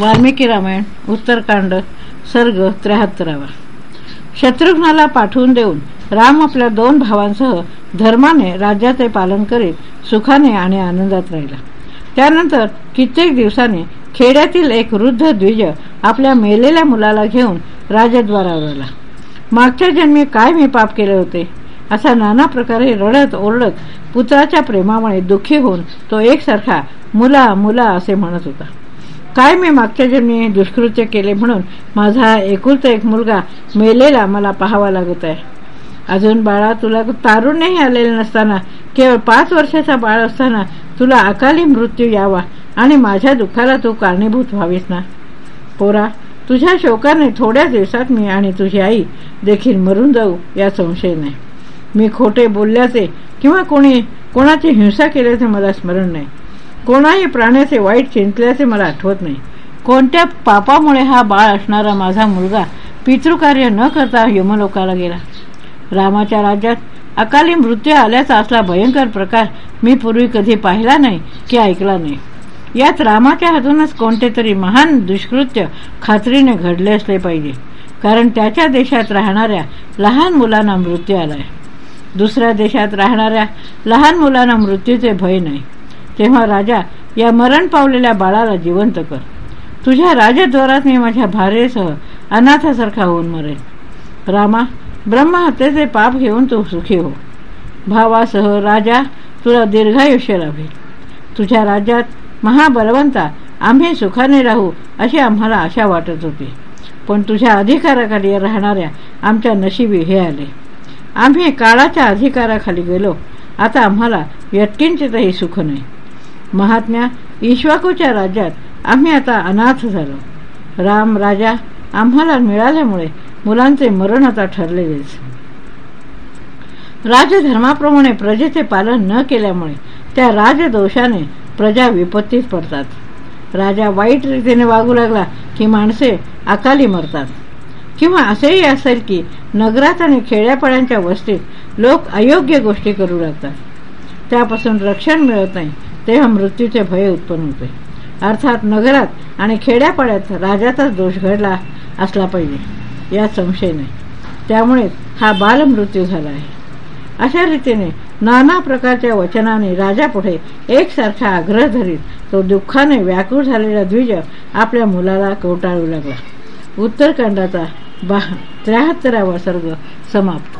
वाल्मिकी रामायण उत्तरकांड सर्ग त्र्याहत्तरावा. शत्रुघ्नाला पाठवून देऊन राम आपल्या दोन भावांसह धर्माने राज्याचे पालन करीत सुखाने आणि आनंदात राहिला. त्यानंतर कित्येक दिवसांनी खेड्यातील एक वृद्ध द्विज आपल्या मेलेल्या मुलाला घेऊन राजद्वारावर आला. मागच्या जन्मी काय मी पाप केले होते? असा नाना प्रकारे रडत ओरडत पुत्राच्या प्रेमामुळे दुःखी होऊन तो एकसारखा मुला मुला असे म्हणत होता. काय मी मागच्या जन्मी दुष्कृत्य केले म्हणून माझा एकुलता एक मुलगा मेलेला मला पाहावा लागत आहे. अजून बाळा तुला तारुण्यही आलेले नसताना केवळ पाच वर्षाचा बाळ असताना तुला अकाली मृत्यू यावा आणि माझ्या दुःखाला तू कारणीभूत व्हावीस ना. पोरा तुझ्या शोकाने थोड्या दिवसात मी आणि तुझी आई देखील मरून जाऊ या संशय नाही. मी खोटे बोलल्याचे किंवा कोणी कोणाची हिंसा केल्याचे मला स्मरण नाही. कोणाही प्राण्याचे वाईट चिंतल्याचे मला आठवत नाही. कोणत्या पापामुळे हा बाळ असणारा माझा मुलगा पितृकार्य न करता यमलोकाला गेला. रामाच्या राज्यात अकाली मृत्यू आल्याचा असला भयंकर प्रकार मी पूर्वी कधी पाहिला नाही की ऐकला नाही. यात रामाच्या हातूनच कोणते तरी महान दुष्कृत्य खात्रीने घडले असले पाहिजे कारण त्याच्या देशात राहणाऱ्या लहान मुलांना मृत्यू आलाय. दुसऱ्या देशात राहणाऱ्या लहान मुलांना मृत्यूचे भय नाही. तेव्हा राजा या मरण पावलेल्या बाळाला जिवंत कर. तुझ्या राजद्वारात मी माझ्या भार्येसह अनाथासारखा होऊन मरेल रामा ब्रह्महत्येचे पाप घेऊन तू सुखी हो. भावासह राजा तुला दीर्घायुष्य लाभेल. तुझ्या राज्यात महाबलवंता आम्ही सुखाने राहू अशी आम्हाला आशा वाटत होती. पण तुझ्या अधिकाराखाली राहणाऱ्या आमच्या नशिबी हे आले. आम्ही काळाच्या अधिकाराखाली गेलो. आता आम्हाला यत्किंचितही सुख नाही. महात्म्या ईश्वाकूच्या राज्यात आम्ही आता अनाथ झालो. राम राजा आम्हाला मिळाल्यामुळे मुलांचे मरण आता ठरलेलेच. राजधर्माप्रमाणे प्रजेचे पालन न केल्यामुळे त्या राजदोषाने प्रजा विपत्तीत पडतात. राजा वाईट रीतीने वागू लागला की माणसे अकाली मरतात. किंवा असेही असेल की नगरात आणि खेड्यापाड्यांच्या वस्तीत लोक अयोग्य गोष्टी करू लागतात. त्यापासून रक्षण मिळत नाही. तेव्हा मृत्यूचे भय उत्पन्न होते. अर्थात नगरात आणि खेड्यापाड्यात राजाचाच दोष घडला असला पाहिजे यात संशय नाही. त्यामुळे हा बालमृत्यू झाला आहे. अशा रीतीने नाना प्रकारच्या वचनाने राजापुढे एकसारखा आग्रह धरीत तो दुःखाने व्याकुळ झालेला द्विज आपल्या मुलाला कवटाळू लागला. उत्तरकांडाचा बा त्र्याहत्तरावा सर्ग समाप्त.